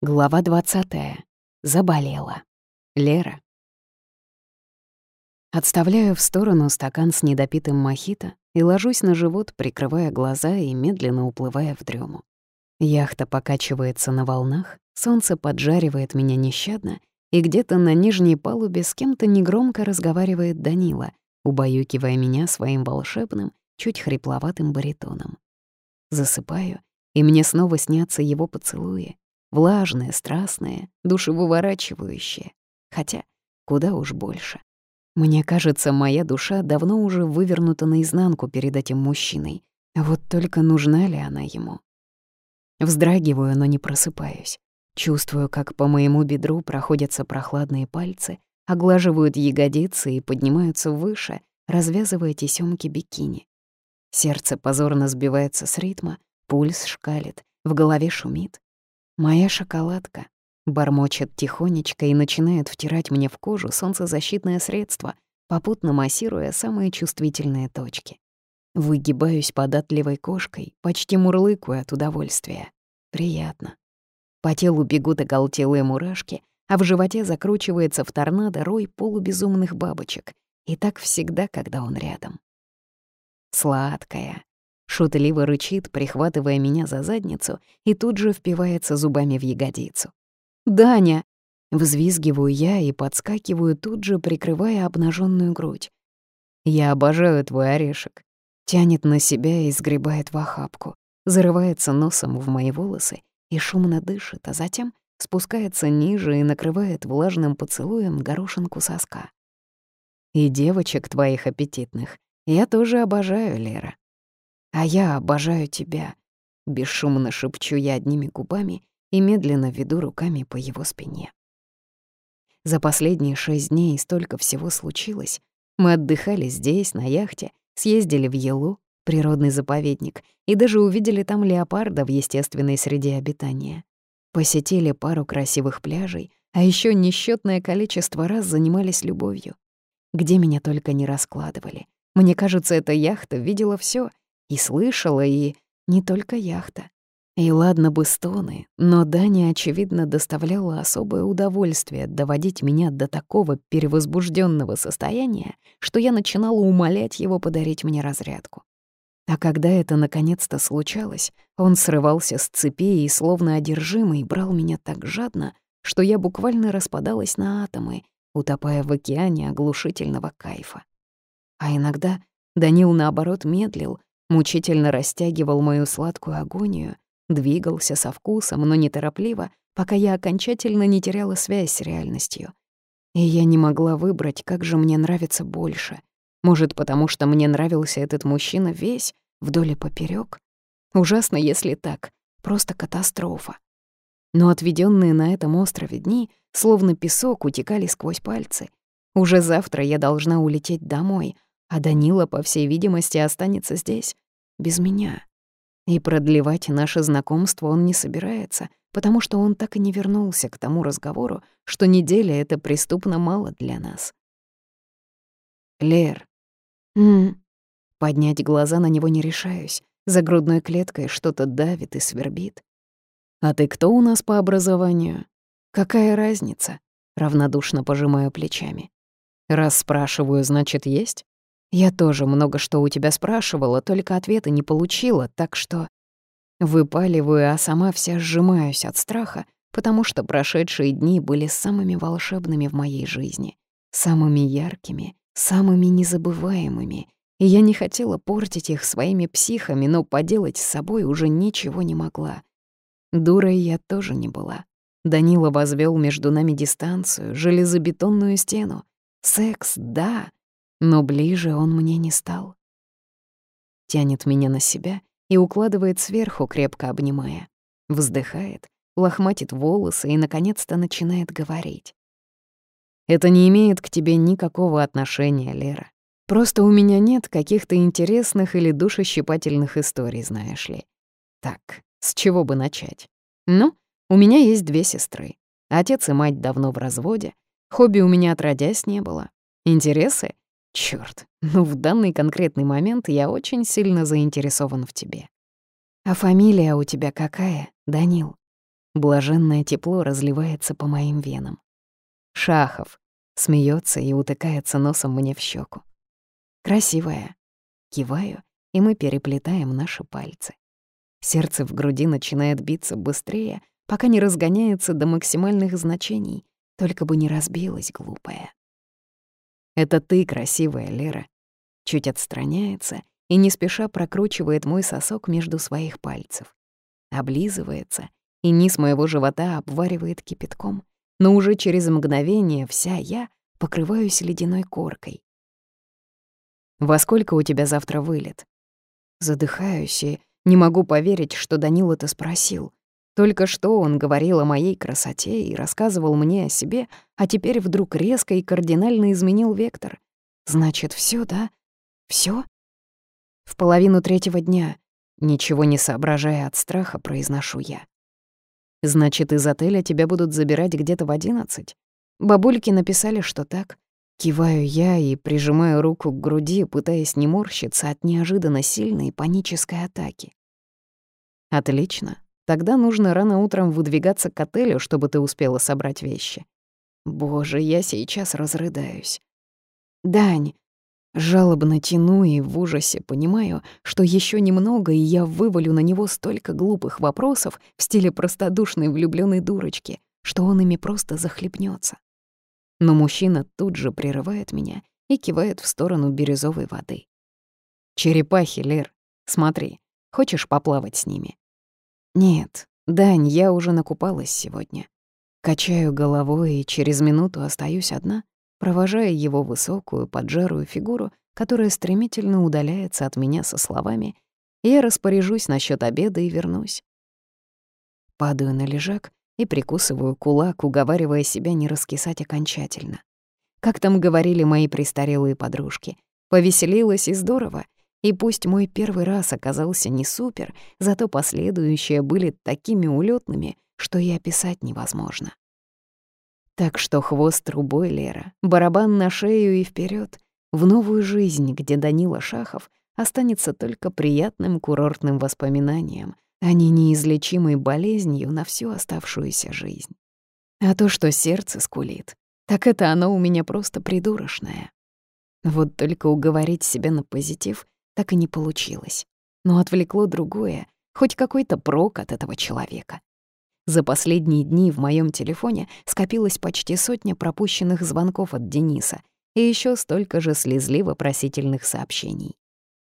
Глава 20. Заболела. Лера. Отставляю в сторону стакан с недопитым мохито и ложусь на живот, прикрывая глаза и медленно уплывая в дрему. Яхта покачивается на волнах, солнце поджаривает меня нещадно, и где-то на нижней палубе с кем-то негромко разговаривает Данила, убаюкивая меня своим волшебным, чуть хрипловатым баритоном. Засыпаю, и мне снова снятся его поцелуи, влажные, страстные, душевыворачивающие. Хотя куда уж больше. Мне кажется, моя душа давно уже вывернута наизнанку перед этим мужчиной. Вот только нужна ли она ему? Вздрагиваю, но не просыпаюсь. Чувствую, как по моему бедру проходятся прохладные пальцы, оглаживают ягодицы и поднимаются выше, развязывая тесёмки бикини. Сердце позорно сбивается с ритма, пульс шкалит, в голове шумит. Моя шоколадка бормочет тихонечко и начинает втирать мне в кожу солнцезащитное средство, попутно массируя самые чувствительные точки. Выгибаюсь податливой кошкой, почти мурлыкаю от удовольствия. Приятно. По телу бегут оголтелые мурашки, а в животе закручивается в торнадо рой полубезумных бабочек. И так всегда, когда он рядом. Сладкая, Шутливо рычит, прихватывая меня за задницу, и тут же впивается зубами в ягодицу. «Даня!» Взвизгиваю я и подскакиваю, тут же прикрывая обнаженную грудь. «Я обожаю твой орешек». Тянет на себя и сгребает в охапку, зарывается носом в мои волосы и шумно дышит, а затем спускается ниже и накрывает влажным поцелуем горошинку соска. «И девочек твоих аппетитных я тоже обожаю, Лера. А я обожаю тебя», — бесшумно шепчу я одними губами и медленно веду руками по его спине. За последние шесть дней столько всего случилось. Мы отдыхали здесь, на яхте, съездили в Елу, природный заповедник, и даже увидели там леопарда в естественной среде обитания. Посетили пару красивых пляжей, а еще несчетное количество раз занимались любовью. Где меня только не раскладывали. Мне кажется, эта яхта видела все и слышала, и не только яхта. И ладно бы стоны, но Даня, очевидно, доставляла особое удовольствие доводить меня до такого перевозбужденного состояния, что я начинала умолять его подарить мне разрядку. А когда это наконец-то случалось, он срывался с цепи и, словно одержимый, брал меня так жадно, что я буквально распадалась на атомы, утопая в океане оглушительного кайфа. А иногда Данил, наоборот, медлил, мучительно растягивал мою сладкую агонию, двигался со вкусом, но неторопливо, пока я окончательно не теряла связь с реальностью. И я не могла выбрать, как же мне нравится больше. Может, потому что мне нравился этот мужчина весь, вдоль и поперёк? Ужасно, если так. Просто катастрофа. Но отведенные на этом острове дни, словно песок, утекали сквозь пальцы. Уже завтра я должна улететь домой — а Данила, по всей видимости, останется здесь, без меня. И продлевать наше знакомство он не собирается, потому что он так и не вернулся к тому разговору, что неделя — это преступно мало для нас. Лер. М Поднять глаза на него не решаюсь. За грудной клеткой что-то давит и свербит. «А ты кто у нас по образованию?» «Какая разница?» Равнодушно пожимаю плечами. «Раз спрашиваю, значит, есть?» Я тоже много что у тебя спрашивала, только ответа не получила, так что... Выпаливаю, а сама вся сжимаюсь от страха, потому что прошедшие дни были самыми волшебными в моей жизни, самыми яркими, самыми незабываемыми, и я не хотела портить их своими психами, но поделать с собой уже ничего не могла. Дурой я тоже не была. Данила возвел между нами дистанцию, железобетонную стену. Секс — да, но ближе он мне не стал. Тянет меня на себя и укладывает сверху, крепко обнимая. Вздыхает, лохматит волосы и, наконец-то, начинает говорить. «Это не имеет к тебе никакого отношения, Лера. Просто у меня нет каких-то интересных или душещипательных историй, знаешь ли. Так, с чего бы начать? Ну, у меня есть две сестры. Отец и мать давно в разводе. Хобби у меня отродясь не было. Интересы? Чёрт, ну в данный конкретный момент я очень сильно заинтересован в тебе. А фамилия у тебя какая, Данил? Блаженное тепло разливается по моим венам. Шахов смеется и утыкается носом мне в щеку. Красивая. Киваю, и мы переплетаем наши пальцы. Сердце в груди начинает биться быстрее, пока не разгоняется до максимальных значений, только бы не разбилась глупая. «Это ты красивая, Лера». Чуть отстраняется и не спеша прокручивает мой сосок между своих пальцев. Облизывается, и низ моего живота обваривает кипятком, но уже через мгновение вся я покрываюсь ледяной коркой. «Во сколько у тебя завтра вылет?» Задыхаюсь и не могу поверить, что Данил это спросил. Только что он говорил о моей красоте и рассказывал мне о себе, а теперь вдруг резко и кардинально изменил вектор. Значит, все, да? Все? В половину третьего дня, ничего не соображая от страха, произношу я. Значит, из отеля тебя будут забирать где-то в одиннадцать? Бабульки написали, что так. Киваю я и прижимаю руку к груди, пытаясь не морщиться от неожиданно сильной панической атаки. Отлично. Тогда нужно рано утром выдвигаться к отелю, чтобы ты успела собрать вещи. Боже, я сейчас разрыдаюсь. Дань, жалобно тяну и в ужасе понимаю, что еще немного, и я вывалю на него столько глупых вопросов в стиле простодушной влюбленной дурочки, что он ими просто захлебнется. Но мужчина тут же прерывает меня и кивает в сторону бирюзовой воды. «Черепахи, Лер, смотри, хочешь поплавать с ними?» «Нет, Дань, я уже накупалась сегодня». Качаю головой и через минуту остаюсь одна, провожая его высокую, поджарую фигуру, которая стремительно удаляется от меня со словами «Я распоряжусь насчет обеда и вернусь». Падаю на лежак и прикусываю кулак, уговаривая себя не раскисать окончательно. Как там говорили мои престарелые подружки, повеселилась и здорово, и пусть мой первый раз оказался не супер, зато последующие были такими улетными, что и описать невозможно. Так что хвост трубой, Лера, барабан на шею и вперед в новую жизнь, где Данила Шахов останется только приятным курортным воспоминанием — а не неизлечимой болезнью на всю оставшуюся жизнь. А то, что сердце скулит, так это оно у меня просто придурочное. Вот только уговорить себя на позитив так и не получилось. Но отвлекло другое, хоть какой-то прок от этого человека. За последние дни в моем телефоне скопилось почти сотня пропущенных звонков от Дениса и еще столько же слезливо-просительных сообщений.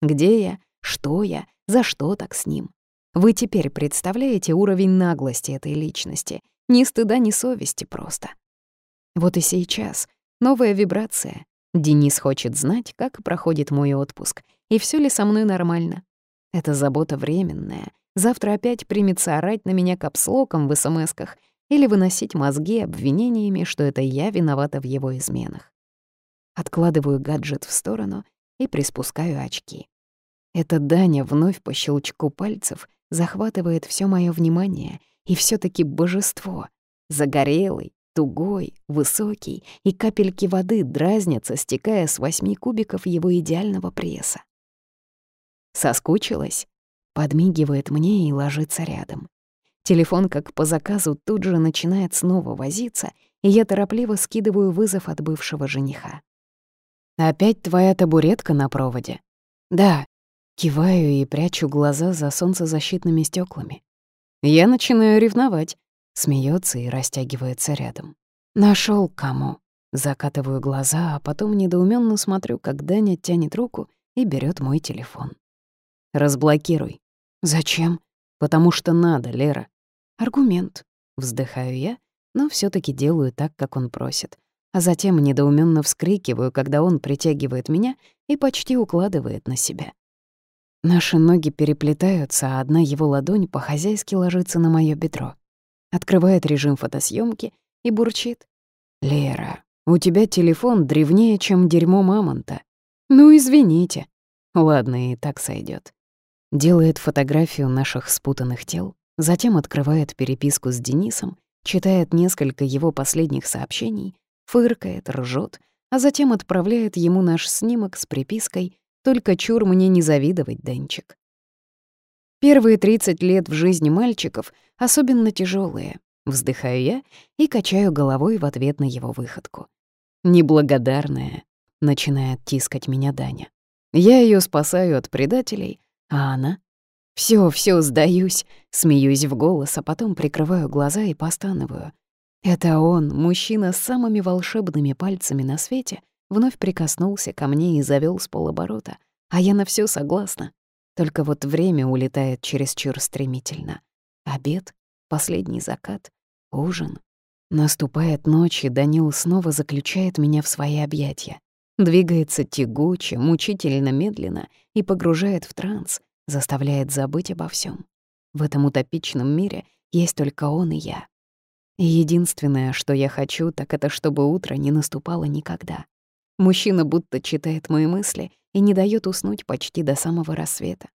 Где я? Что я? За что так с ним? Вы теперь представляете уровень наглости этой личности? Ни стыда, ни совести просто. Вот и сейчас новая вибрация. Денис хочет знать, как проходит мой отпуск, и все ли со мной нормально. Это забота временная. Завтра опять примется орать на меня капслоком в смсках или выносить мозги обвинениями, что это я виновата в его изменах. Откладываю гаджет в сторону и приспускаю очки. Это Даня вновь по щелчку пальцев захватывает все мое внимание, и все таки божество. Загорелый, тугой, высокий, и капельки воды дразнятся, стекая с восьми кубиков его идеального пресса. Соскучилась? Подмигивает мне и ложится рядом. Телефон, как по заказу, тут же начинает снова возиться, и я торопливо скидываю вызов от бывшего жениха. «Опять твоя табуретка на проводе?» «Да», Киваю и прячу глаза за солнцезащитными стеклами. Я начинаю ревновать. Смеется и растягивается рядом. Нашел кому. Закатываю глаза, а потом недоуменно смотрю, как Даня тянет руку и берет мой телефон. Разблокируй. Зачем? Потому что надо, Лера. Аргумент. Вздыхаю я, но все таки делаю так, как он просит. А затем недоуменно вскрикиваю, когда он притягивает меня и почти укладывает на себя. Наши ноги переплетаются, а одна его ладонь по-хозяйски ложится на моё бедро. Открывает режим фотосъемки и бурчит. «Лера, у тебя телефон древнее, чем дерьмо мамонта. Ну, извините. Ладно, и так сойдет. Делает фотографию наших спутанных тел, затем открывает переписку с Денисом, читает несколько его последних сообщений, фыркает, ржет, а затем отправляет ему наш снимок с припиской только чур мне не завидовать, Денчик. Первые 30 лет в жизни мальчиков особенно тяжелые. Вздыхаю я и качаю головой в ответ на его выходку. «Неблагодарная», — начинает тискать меня Даня. Я ее спасаю от предателей, а она... Все, все, сдаюсь, смеюсь в голос, а потом прикрываю глаза и постановую. Это он, мужчина с самыми волшебными пальцами на свете, вновь прикоснулся ко мне и завел с полоборота, а я на все согласна. Только вот время улетает чересчур стремительно. Обед, последний закат, ужин. Наступает ночь, и Данил снова заключает меня в свои объятия. Двигается тягуче, мучительно медленно и погружает в транс, заставляет забыть обо всем. В этом утопичном мире есть только он и я. И единственное, что я хочу, так это чтобы утро не наступало никогда. Мужчина будто читает мои мысли и не дает уснуть почти до самого рассвета.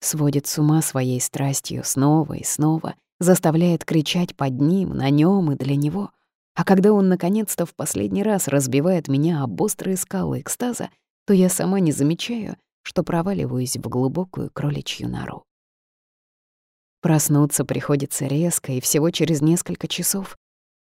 Сводит с ума своей страстью снова и снова, заставляет кричать под ним, на нем и для него. А когда он наконец-то в последний раз разбивает меня об острые скалы экстаза, то я сама не замечаю, что проваливаюсь в глубокую кроличью нору. Проснуться приходится резко и всего через несколько часов.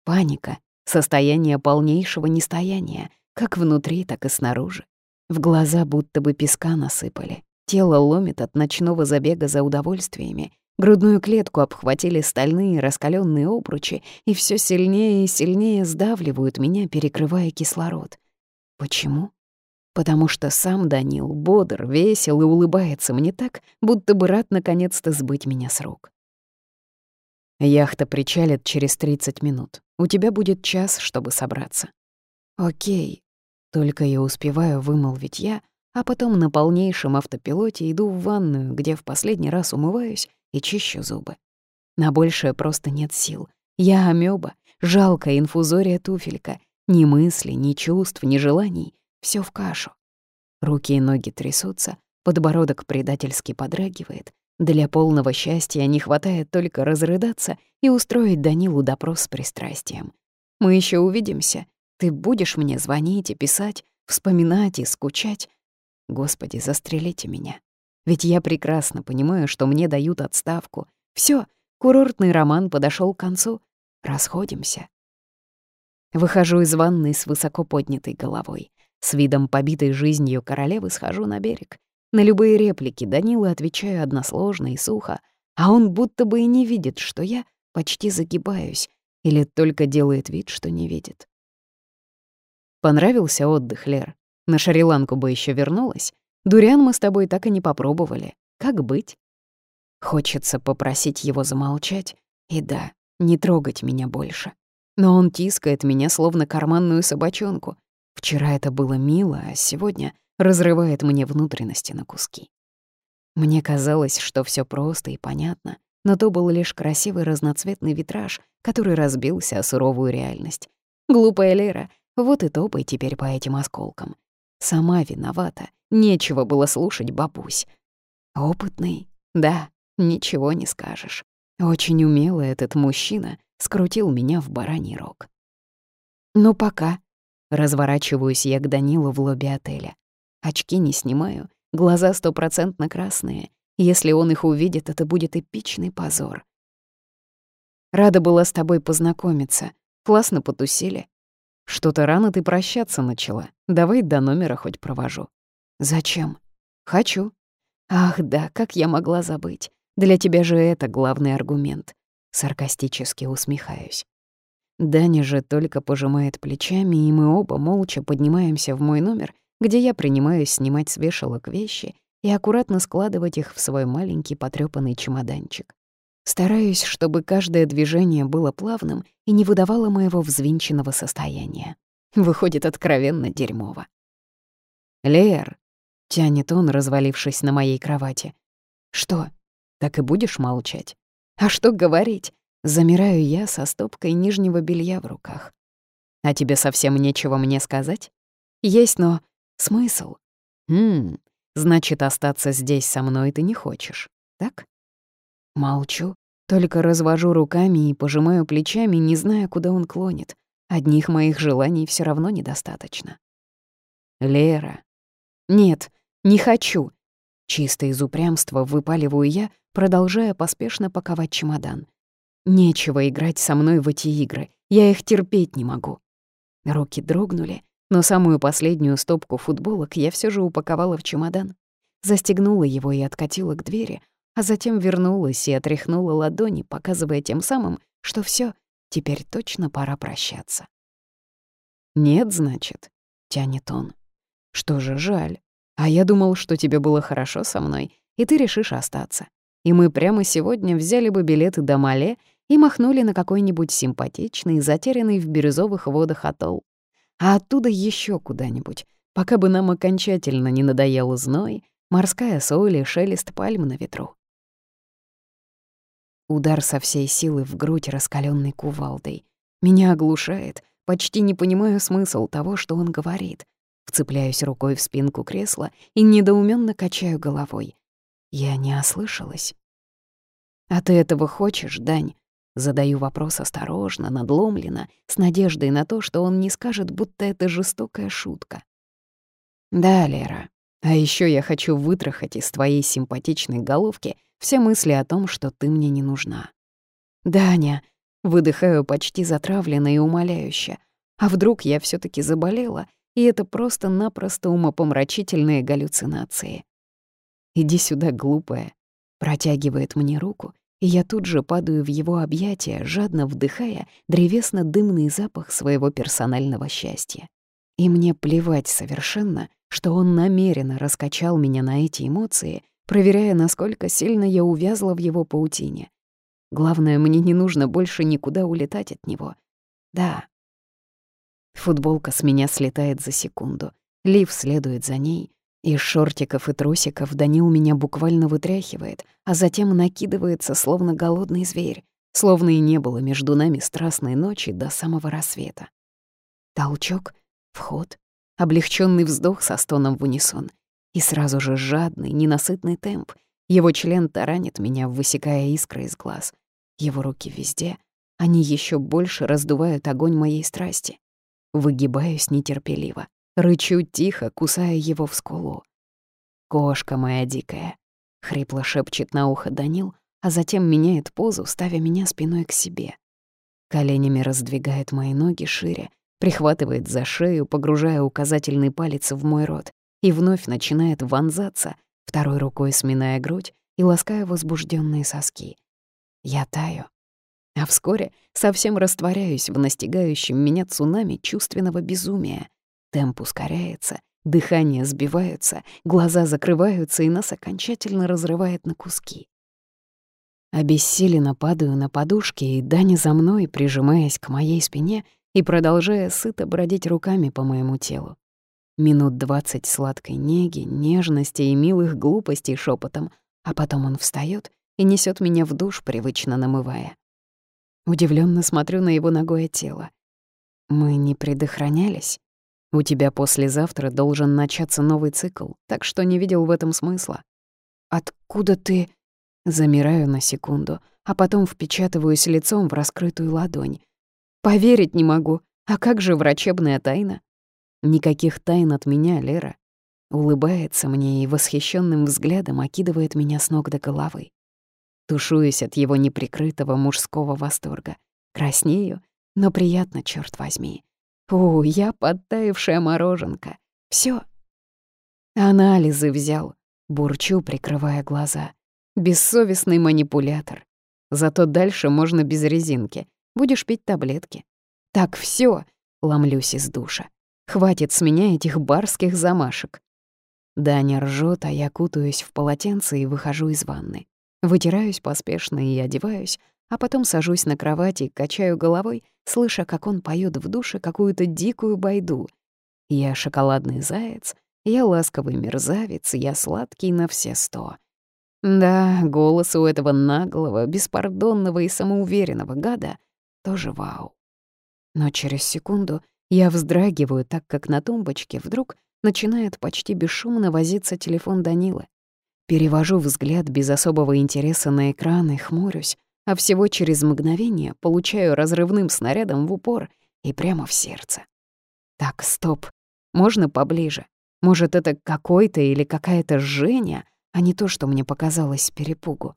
Паника, состояние полнейшего нестояния, как внутри, так и снаружи. В глаза будто бы песка насыпали. Тело ломит от ночного забега за удовольствиями. Грудную клетку обхватили стальные раскаленные обручи и все сильнее и сильнее сдавливают меня, перекрывая кислород. Почему? Потому что сам Данил бодр, весел и улыбается мне так, будто бы рад наконец-то сбыть меня с рук. Яхта причалит через 30 минут. У тебя будет час, чтобы собраться. Окей. Только я успеваю вымолвить я, а потом на полнейшем автопилоте иду в ванную, где в последний раз умываюсь и чищу зубы. На большее просто нет сил. Я амёба, жалкая инфузория туфелька. Ни мысли, ни чувств, ни желаний. Все в кашу. Руки и ноги трясутся, подбородок предательски подрагивает. Для полного счастья не хватает только разрыдаться и устроить Данилу допрос с пристрастием. Мы еще увидимся. Ты будешь мне звонить и писать, вспоминать и скучать. Господи, застрелите меня. Ведь я прекрасно понимаю, что мне дают отставку. Все, курортный роман подошел к концу. Расходимся. Выхожу из ванной с высоко поднятой головой. С видом побитой жизнью королевы схожу на берег. На любые реплики Данила отвечаю односложно и сухо, а он будто бы и не видит, что я почти загибаюсь или только делает вид, что не видит. Понравился отдых, Лер? На Шри-Ланку бы еще вернулась. Дуриан мы с тобой так и не попробовали. Как быть? Хочется попросить его замолчать. И да, не трогать меня больше. Но он тискает меня, словно карманную собачонку. Вчера это было мило, а сегодня разрывает мне внутренности на куски. Мне казалось, что все просто и понятно, но то был лишь красивый разноцветный витраж, который разбился о суровую реальность. Глупая Лера, вот и топай теперь по этим осколкам. Сама виновата. Нечего было слушать бабусь. Опытный? Да, ничего не скажешь. Очень умело этот мужчина скрутил меня в бараний рог. «Ну, пока». Разворачиваюсь я к Данилу в лобби отеля. Очки не снимаю, глаза стопроцентно красные. Если он их увидит, это будет эпичный позор. Рада была с тобой познакомиться. Классно потусили. Что-то рано ты прощаться начала. Давай до номера хоть провожу. Зачем? Хочу. Ах, да, как я могла забыть. Для тебя же это главный аргумент. Саркастически усмехаюсь. Даня же только пожимает плечами, и мы оба молча поднимаемся в мой номер, где я принимаюсь снимать с вешалок вещи и аккуратно складывать их в свой маленький потрёпанный чемоданчик. Стараюсь, чтобы каждое движение было плавным и не выдавало моего взвинченного состояния. Выходит откровенно дерьмово. «Лер», — тянет он, развалившись на моей кровати. «Что, так и будешь молчать? А что говорить?» Замираю я со стопкой нижнего белья в руках. «А тебе совсем нечего мне сказать?» «Есть, но смысл?» «Хм, значит, остаться здесь со мной ты не хочешь, так?» Молчу, только развожу руками и пожимаю плечами, не зная, куда он клонит. Одних моих желаний все равно недостаточно. Лера. Нет, не хочу. Чисто из упрямства выпаливаю я, продолжая поспешно паковать чемодан. Нечего играть со мной в эти игры, я их терпеть не могу. Руки дрогнули, но самую последнюю стопку футболок я все же упаковала в чемодан, застегнула его и откатила к двери, а затем вернулась и отряхнула ладони, показывая тем самым, что все, теперь точно пора прощаться. «Нет, значит», — тянет он. «Что же, жаль. А я думал, что тебе было хорошо со мной, и ты решишь остаться. И мы прямо сегодня взяли бы билеты до Мале и махнули на какой-нибудь симпатичный, затерянный в бирюзовых водах атолл. А оттуда еще куда-нибудь, пока бы нам окончательно не надоел зной, морская соль и шелест пальм на ветру. Удар со всей силы в грудь раскаленной кувалдой. Меня оглушает, почти не понимаю смысл того, что он говорит. Вцепляюсь рукой в спинку кресла и недоуменно качаю головой. Я не ослышалась. «А ты этого хочешь, Дань?» Задаю вопрос осторожно, надломленно, с надеждой на то, что он не скажет, будто это жестокая шутка. «Да, Лера, а еще я хочу вытрахать из твоей симпатичной головки все мысли о том, что ты мне не нужна. «Даня», — выдыхаю почти затравленно и умоляюще, «а вдруг я все таки заболела, и это просто-напросто умопомрачительные галлюцинации?» «Иди сюда, глупая», — протягивает мне руку, и я тут же падаю в его объятия, жадно вдыхая древесно-дымный запах своего персонального счастья. И мне плевать совершенно, что он намеренно раскачал меня на эти эмоции проверяя, насколько сильно я увязла в его паутине. Главное, мне не нужно больше никуда улетать от него. Да. Футболка с меня слетает за секунду. Лив следует за ней. Из шортиков и трусиков Данил меня буквально вытряхивает, а затем накидывается, словно голодный зверь, словно и не было между нами страстной ночи до самого рассвета. Толчок, вход, облегченный вздох со стоном в унисон. И сразу же жадный, ненасытный темп. Его член таранит меня, высекая искры из глаз. Его руки везде. Они еще больше раздувают огонь моей страсти. Выгибаюсь нетерпеливо. Рычу тихо, кусая его в скулу. «Кошка моя дикая», — хрипло шепчет на ухо Данил, а затем меняет позу, ставя меня спиной к себе. Коленями раздвигает мои ноги шире, прихватывает за шею, погружая указательный палец в мой рот и вновь начинает вонзаться, второй рукой сминая грудь и лаская возбужденные соски. Я таю. А вскоре совсем растворяюсь в настигающем меня цунами чувственного безумия. Темп ускоряется, дыхание сбивается, глаза закрываются, и нас окончательно разрывает на куски. Обессиленно падаю на подушке, и Даня за мной, прижимаясь к моей спине и продолжая сыто бродить руками по моему телу. Минут двадцать сладкой неги, нежности и милых глупостей шепотом, а потом он встаёт и несёт меня в душ, привычно намывая. Удивлённо смотрю на его ногое тело. Мы не предохранялись. У тебя послезавтра должен начаться новый цикл, так что не видел в этом смысла. Откуда ты... Замираю на секунду, а потом впечатываюсь лицом в раскрытую ладонь. Поверить не могу. А как же врачебная тайна? Никаких тайн от меня, Лера. Улыбается мне и восхищенным взглядом окидывает меня с ног до головы. Тушуюсь от его неприкрытого мужского восторга. Краснею, но приятно, черт возьми. О, я подтаявшая мороженка. Все. Анализы взял. Бурчу, прикрывая глаза. Бессовестный манипулятор. Зато дальше можно без резинки. Будешь пить таблетки. Так все, ломлюсь из душа. Хватит с меня этих барских замашек. Даня ржет, а я кутаюсь в полотенце и выхожу из ванны. Вытираюсь поспешно и одеваюсь, а потом сажусь на кровати качаю головой, слыша, как он поет в душе какую-то дикую байду. Я шоколадный заяц, я ласковый мерзавец, я сладкий на все сто. Да, голос у этого наглого, беспардонного и самоуверенного гада тоже вау. Но через секунду я вздрагиваю, так как на тумбочке вдруг начинает почти бесшумно возиться телефон Данилы. Перевожу взгляд без особого интереса на экран и хмурюсь, а всего через мгновение получаю разрывным снарядом в упор и прямо в сердце. Так, стоп. Можно поближе? Может, это какой-то или какая-то Женя, а не то, что мне показалось перепугу.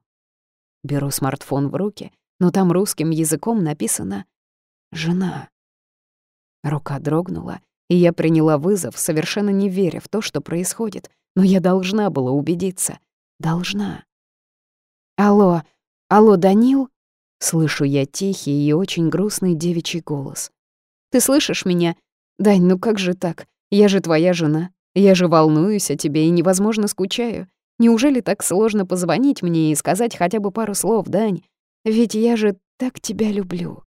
Беру смартфон в руки, но там русским языком написано «Жена». Рука дрогнула, и я приняла вызов, совершенно не веря в то, что происходит. Но я должна была убедиться. Должна. «Алло, алло, Данил?» Слышу я тихий и очень грустный девичий голос. «Ты слышишь меня? Дань, ну как же так? Я же твоя жена. Я же волнуюсь о тебе и невозможно скучаю. Неужели так сложно позвонить мне и сказать хотя бы пару слов, Дань? Ведь я же так тебя люблю».